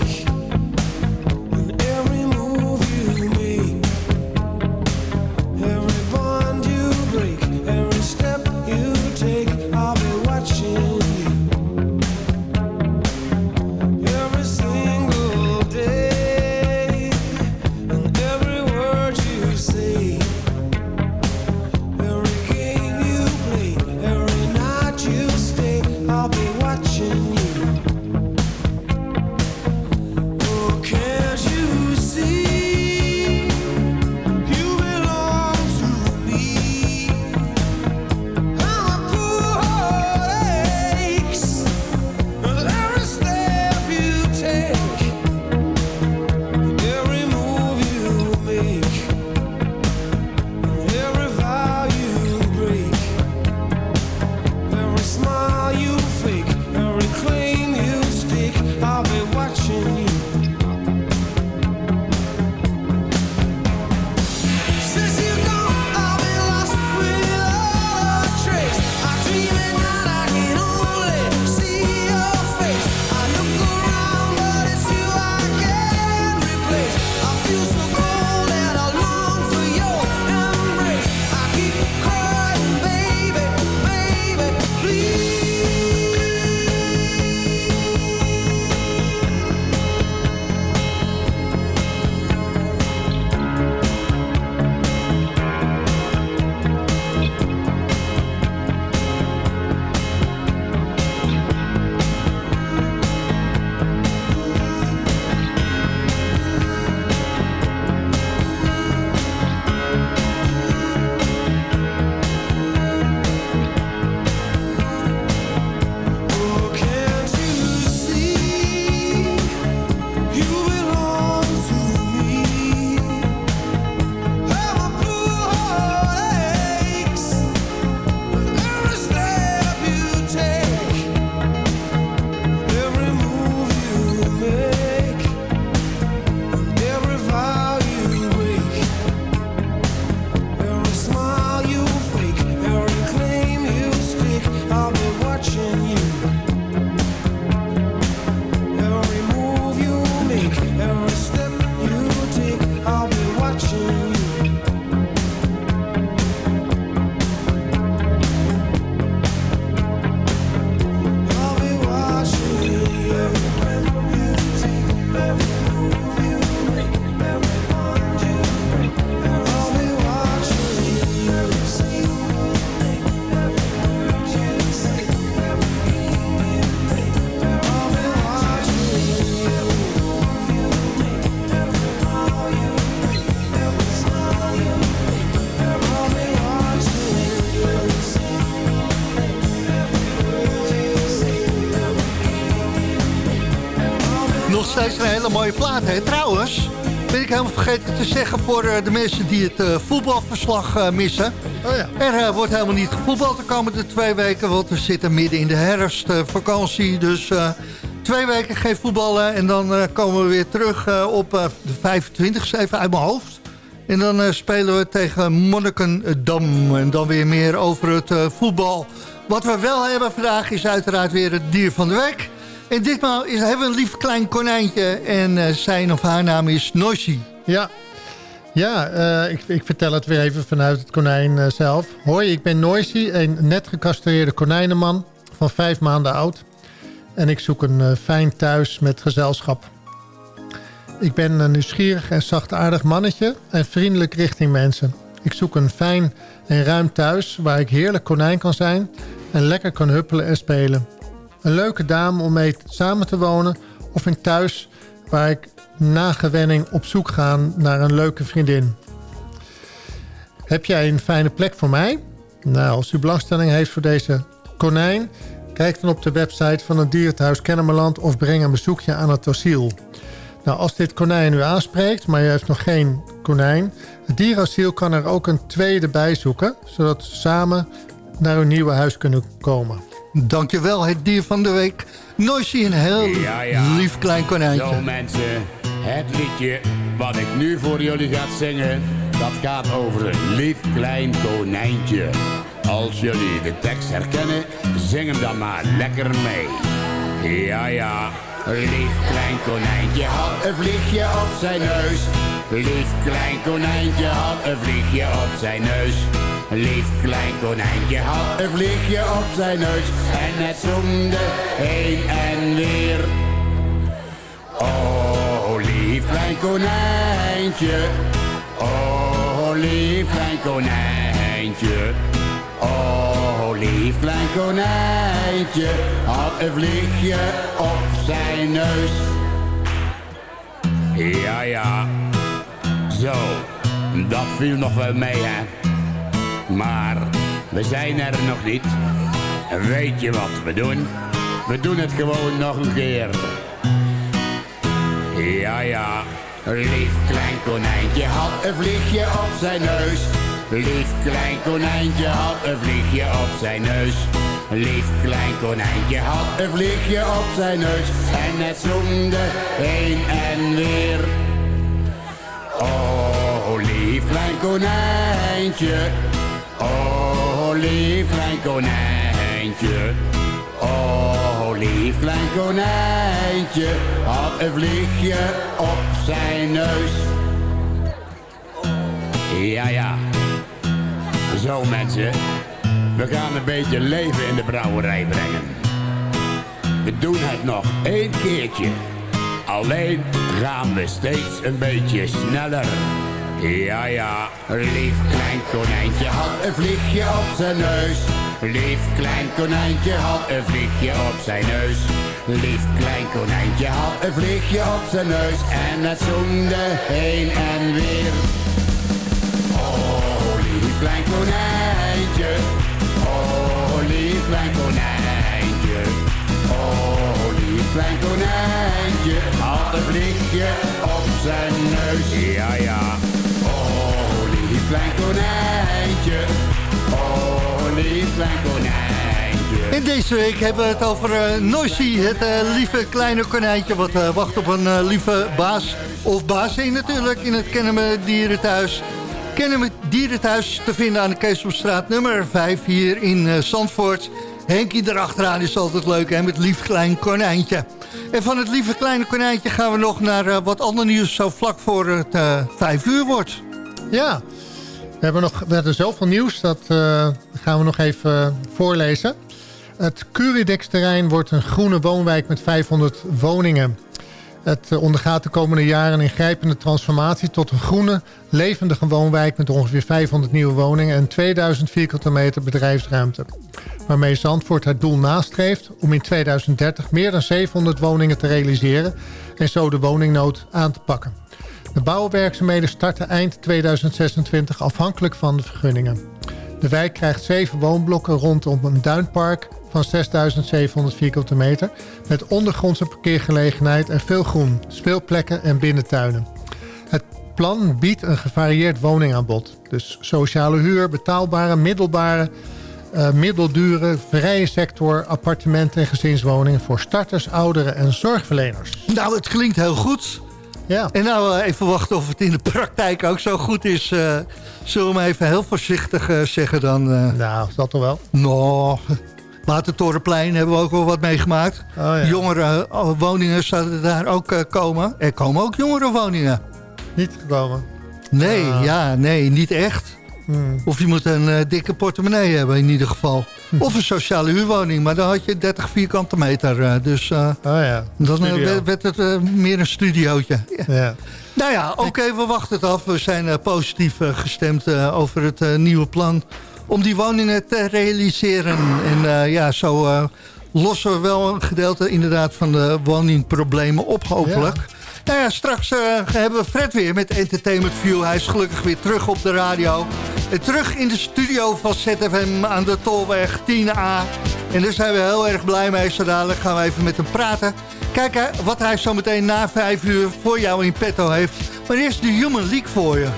hele mooie plaat, hè? Trouwens, ben ik helemaal vergeten te zeggen voor eh, de mensen die het eh, voetbalverslag eh, missen. Oh ja. Er wordt helemaal niet gevoetbald de komende twee weken, want we zitten midden in de herfstvakantie. dus twee weken geen voetballen en dan komen we weer terug op de 25e, even uit mijn hoofd. En dan spelen we tegen Monnikendam en dan weer meer over het voetbal. Wat we wel hebben vandaag is uiteraard weer het dier van de week. En ditmaal is, hebben we een lief klein konijntje en eh, zijn of haar naam is Noisy. Ja, ja eh, ik, ik vertel het weer even vanuit het konijn eh, zelf. Hoi, ik ben Noisy, een net gecastreerde konijnenman van vijf maanden oud. En ik zoek een fijn thuis met gezelschap. Ik ben een nieuwsgierig en zachtaardig mannetje en vriendelijk richting mensen. Ik zoek een fijn en ruim thuis waar ik heerlijk konijn kan zijn... en lekker kan huppelen en spelen. Een leuke dame om mee samen te wonen of een thuis waar ik na gewenning op zoek ga naar een leuke vriendin. Heb jij een fijne plek voor mij? Nou, als u belangstelling heeft voor deze konijn... kijk dan op de website van het dierenthuis Kennemerland... of breng een bezoekje aan het asiel. Nou, als dit konijn u aanspreekt, maar u heeft nog geen konijn... het dierasiel kan er ook een tweede bij zoeken... zodat ze samen naar uw nieuwe huis kunnen komen. Dankjewel, het dier van de week. Noisy, een heel Ja, ja. lief klein konijntje. Zo mensen, het liedje wat ik nu voor jullie ga zingen, dat gaat over een lief klein konijntje. Als jullie de tekst herkennen, zing hem dan maar lekker mee. Ja, ja, een lief klein konijntje had een vliegje op zijn neus. Lief klein konijntje had een vliegje op zijn neus. Lief klein konijntje had een vliegje op zijn neus. En het zoemde heen en weer. Oh, lief klein konijntje. Oh, lief klein konijntje. Oh, lief klein konijntje. Had een vliegje op zijn neus. Ja, ja. Zo, dat viel nog wel mee, hè. Maar we zijn er nog niet. En weet je wat we doen? We doen het gewoon nog een keer. Ja, ja. Lief klein konijntje had een vliegje op zijn neus. Lief klein konijntje had een vliegje op zijn neus. Lief klein konijntje had een vliegje op zijn neus. En het zoemde heen en weer. Oh, lief klein konijntje. Oh, lief klein konijntje. Oh, lief klein konijntje. Had een vliegje op zijn neus. Ja, ja. Zo mensen. We gaan een beetje leven in de brouwerij brengen. We doen het nog één keertje. Alleen gaan we steeds een beetje sneller. Ja, ja, lief klein konijntje had een vliegje op zijn neus. Lief klein konijntje had een vliegje op zijn neus. Lief klein konijntje had een vliegje op zijn neus. En het zoemde heen en weer. Oh, lief klein konijntje. Oh, lief klein konijntje. Oh, lief klein konijntje. Had een vliegje op zijn neus. Ja, ja. Klein konijntje. Oh, lief klein konijntje. En deze week hebben we het over Noisy, het eh, lieve kleine konijntje... wat eh, wacht op een lieve baas of baasin natuurlijk in het Kennemer Dierenthuis. Kennemer Dierenthuis te vinden aan de Keesomstraat nummer 5 hier in Zandvoort. Henkie erachteraan is altijd leuk hè, met lief klein konijntje. En van het lieve kleine konijntje gaan we nog naar wat ander nieuws... zo vlak voor het eh 5 uur wordt. Ja, we hebben nog we hebben zoveel nieuws. Dat eh, gaan we nog even voorlezen. Het Curidex-terrein wordt een groene woonwijk met 500 woningen. Het ondergaat de komende jaren een ingrijpende transformatie... tot een groene, levendige woonwijk met ongeveer 500 nieuwe woningen... en 2000 vierkante meter bedrijfsruimte. Waarmee Zandvoort het doel nastreeft om in 2030 meer dan 700 woningen te realiseren... en zo de woningnood aan te pakken. De bouwwerkzaamheden starten eind 2026 afhankelijk van de vergunningen. De wijk krijgt zeven woonblokken rondom een duinpark, van 6700 vierkante meter... met ondergrondse parkeergelegenheid en veel groen, speelplekken en binnentuinen. Het plan biedt een gevarieerd woningaanbod. Dus sociale huur, betaalbare, middelbare, uh, middeldure, vrije sector... appartementen en gezinswoningen voor starters, ouderen en zorgverleners. Nou, het klinkt heel goed. Ja. En nou uh, even wachten of het in de praktijk ook zo goed is. Uh, zullen we maar even heel voorzichtig uh, zeggen dan? Nou, dat toch wel? Nou, Watertorenplein hebben we ook wel wat meegemaakt. Oh, ja. Jongere woningen zouden daar ook komen. Er komen ook jongere woningen. Niet gekomen? Nee, ja, nee, niet echt. Hmm. Of je moet een uh, dikke portemonnee hebben in ieder geval. Of een sociale huurwoning, maar dan had je 30 vierkante meter. Uh, dus uh, oh ja, dan werd het meer een studiootje. Ja. Nou ja, oké, okay, we wachten het af. We zijn positief gestemd over het nieuwe plan om die woningen te realiseren. En ja, zo lossen we wel een gedeelte inderdaad van de woningproblemen op, hopelijk. Ja. Nou ja, straks uh, hebben we Fred weer met Entertainment View. Hij is gelukkig weer terug op de radio. En terug in de studio van ZFM aan de Tolweg 10A. En daar zijn we heel erg blij mee. Zo gaan we even met hem praten. Kijken wat hij zo meteen na vijf uur voor jou in petto heeft. Maar eerst de Human League voor je.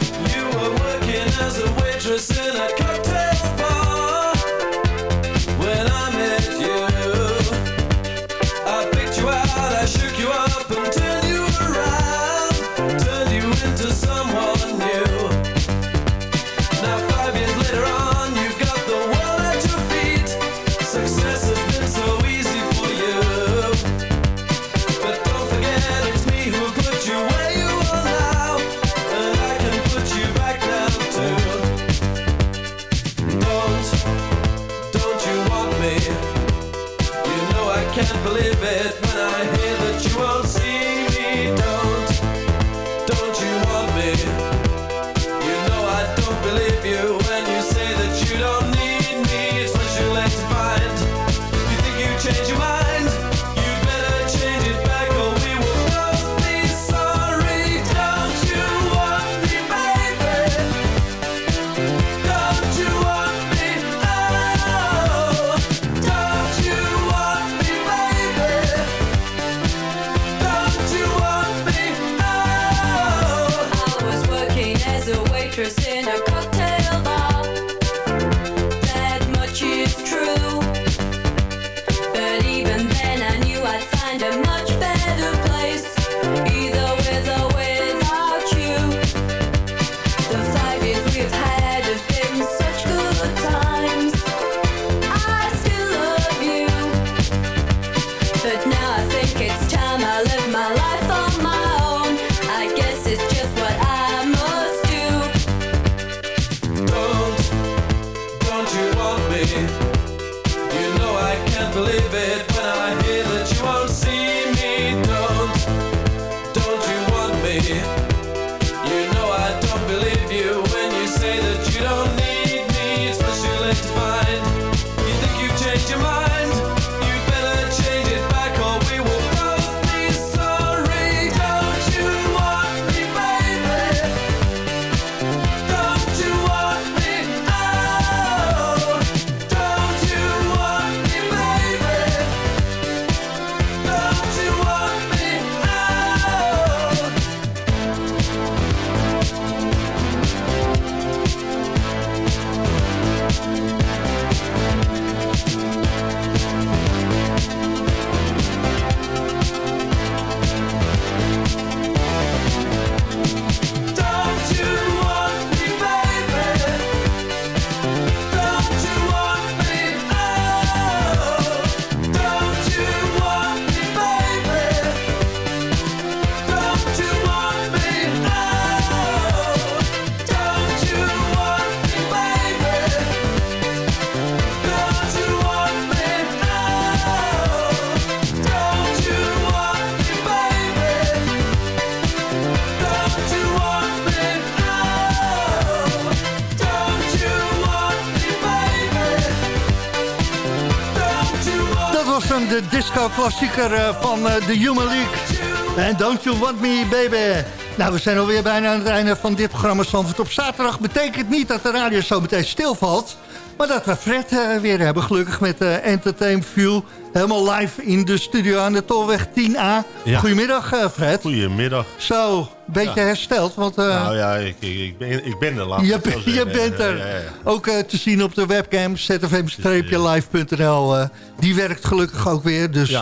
De disco-klassieker eh, van eh, de Human League. En Don't You Want Me, Baby. Nou, we zijn alweer bijna aan het einde van dit programma Zandvoort op zaterdag. Betekent niet dat de radio zo meteen stilvalt. Maar dat we Fred eh, weer hebben, gelukkig met uh, Entertainment View. Helemaal live in de studio aan de Tolweg 10A. Ja. Goedemiddag, Fred. Goedemiddag. Zo, beetje hersteld, want... eh, nou ja, ik, ik, ben, ik ben er laat. je, ben- je bent er. Ook eh, te zien op de webcam, zfm-live.nl. eh, die werkt gelukkig ook weer, dus...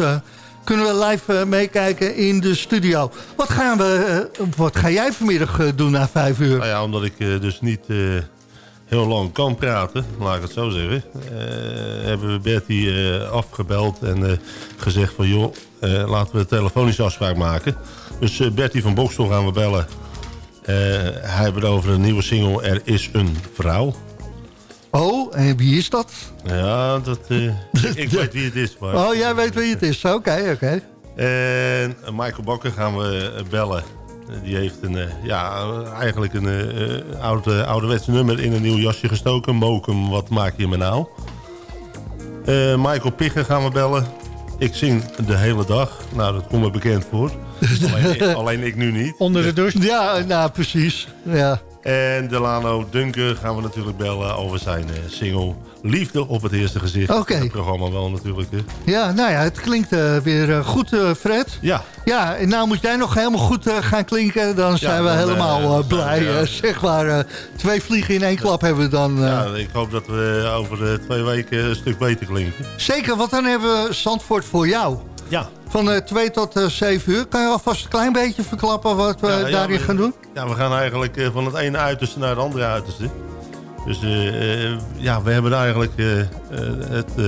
Kunnen we live meekijken in de studio. Wat, gaan we, wat ga jij vanmiddag doen na vijf uur? Nou ja, omdat ik dus niet heel lang kan praten, laat ik het zo zeggen. hebben we Bertie afgebeld en gezegd van... joh, laten we een telefonische afspraak maken. Dus eh, Bertie van Bokstel gaan we bellen. Eh, hij heeft het over een nieuwe single Er is een vrouw. Oh, en wie is dat? Ja, dat, eh, <laughs> ik weet wie het is. Maar, Oh, jij weet wie het is. Oké, oké. En Michael Bakker gaan we eh, bellen. Eh, Die heeft een, eh, ja, eh, eigenlijk een eh, eh, oude, ouderwets nummer in een nieuw jasje gestoken. Mokum, wat maak je me nou? Eh, Michael Pigger gaan we bellen. Ik zing de hele dag. Nou, dat komt me bekend voor. <laughs> alleen, ik- alleen ik nu niet. Onder de douche. Ja, nou, precies. Ja. En Delano Dunker gaan we natuurlijk bellen over zijn eh, single Liefde op het eerste gezicht. Oké. Het programma wel natuurlijk. Hè. ja, nou ja, het klinkt eh, weer eh, goed, eh, Fred. Ja, Ja, en nou moet jij nog helemaal goed eh, gaan klinken. Dan zijn we dan, helemaal eh, eh, blij. ja. eh, zeg maar, eh, twee vliegen in één klap hebben we dan. eh. ja, ik hoop dat we over eh, twee weken een stuk beter klinken. Zeker, want dan hebben we Zandvoort voor jou. Ja, Van eh 2 tot eh 7 uur. Kan je alvast een klein beetje verklappen wat we Ja, ja, daarin we- gaan doen? Ja, we gaan eigenlijk eh, van het ene uiterste naar het andere uiterste. Dus eh, eh, ja, we hebben eigenlijk eh, eh, het eh,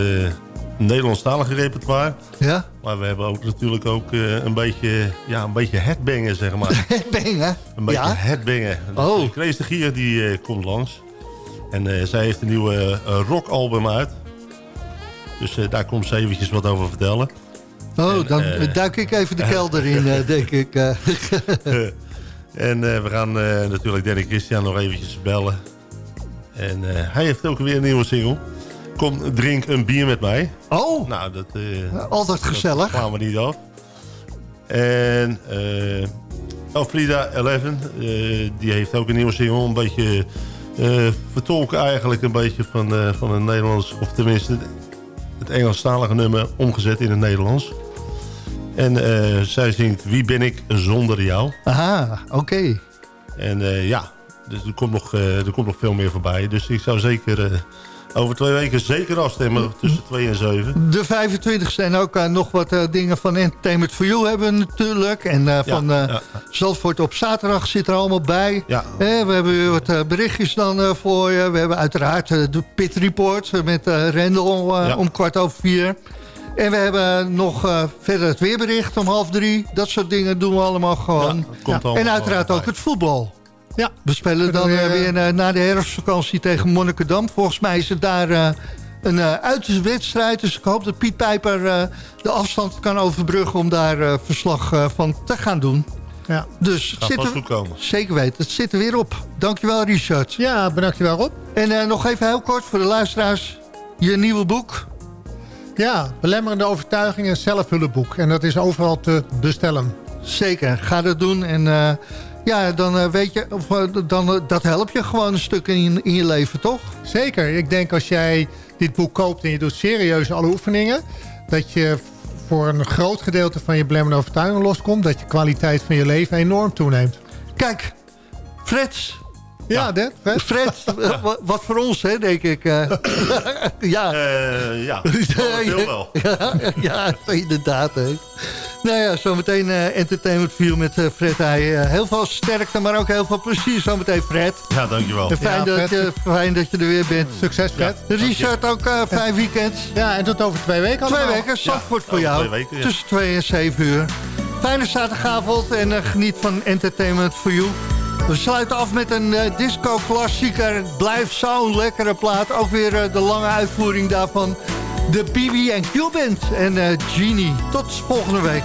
Nederlandstalige repertoire. Ja? Maar we hebben ook natuurlijk ook eh, een beetje, ja, een beetje headbangen, zeg maar. <laughs> Bang, hè? Een beetje Ja? headbangen. Dus, Oh. eh, Grace de Gier die eh, komt langs. En eh, zij heeft een nieuwe eh, rockalbum uit. Dus eh, daar komt ze eventjes wat over vertellen. Oh, dan eh, duik ik even de kelder in, eh, denk ik. eh. <laughs> En we gaan natuurlijk Danny Christian nog eventjes bellen. En hij heeft ook weer een nieuwe single. Kom, drink een bier met mij. oh, Nou, dat, altijd gezellig. dat gaan we niet af. En eh Alfrida Eleven, die heeft ook een nieuwe single. Een beetje vertolken eigenlijk een beetje van, eh, van een Nederlands... of tenminste het Engelstalige nummer omgezet in het Nederlands. En eh, zij zingt Wie ben ik zonder jou? Aha, oké. En eh, ja, dus er, komt nog, eh, er komt nog veel meer voorbij. Dus ik zou zeker over twee weken zeker afstemmen tussen 2 en 7. De 25ste en ook nog wat dingen van Entertainment for You hebben natuurlijk. En van ja. Zandvoort op zaterdag zit er allemaal bij. Ja. Eh, we hebben weer wat berichtjes dan voor je. We hebben uiteraard de Pit Report met Rendel Ja. om kwart over vier. En we hebben nog eh, verder het weerbericht om half drie. Dat soort dingen doen we allemaal gewoon. Ja, het komt allemaal en uiteraard ook het voetbal. Ja. We spelen dan eh, we, weer eh, na de herfstvakantie tegen Monnikendam. Volgens mij is het daar eh, een eh uitwedstrijd. Dus ik hoop dat Piet Pijper eh, de afstand kan overbruggen... om daar eh, verslag eh, van te gaan doen. Ja. Dus zit er, goed komen. zeker weten, het zit er weer op. Dankjewel Richard. ja, bedankt je wel Rob. En eh, nog even heel kort voor de luisteraars. Je nieuwe boek. Ja, belemmerende overtuiging en zelfhulpboek. En dat is overal te bestellen. Zeker, ga dat doen. En eh, ja, dan eh, weet je, of, eh, dan, dat helpt je gewoon een stuk in, in je leven, toch? Zeker. Ik denk als jij dit boek koopt en je doet serieus alle oefeningen... dat je voor een groot gedeelte van je belemmerende overtuiging loskomt... dat je kwaliteit van je leven enorm toeneemt. Kijk, Fred, Ja, dat. Fred? Fred, eh, wa- wat voor ons, hè, denk ik. eh. <laughs> ja. Eh, ja, <laughs> veel wel. <laughs> ja, ja, inderdaad. Hè. Nou ja, zometeen eh Entertainment View met Fred. Hij, eh, heel veel sterkte, maar ook heel veel plezier zometeen, Fred. Ja, dankjewel. En fijn, Ja, dat, je, fijn dat je er weer bent. Succes, Fred. Richard, ook fijn weekend. Ja, en tot over twee weken Twee allemaal. weken, Zandvoort voor jou. twee weken, ja. Tussen 2 en 7 uur. Fijne zaterdagavond en geniet van Entertainment for You. We sluiten af met een eh, disco-klassieker. Blijf zo'n lekkere plaat. Ook weer eh, de lange uitvoering daarvan. De BB&Q Band en eh, Genie. Tot volgende week.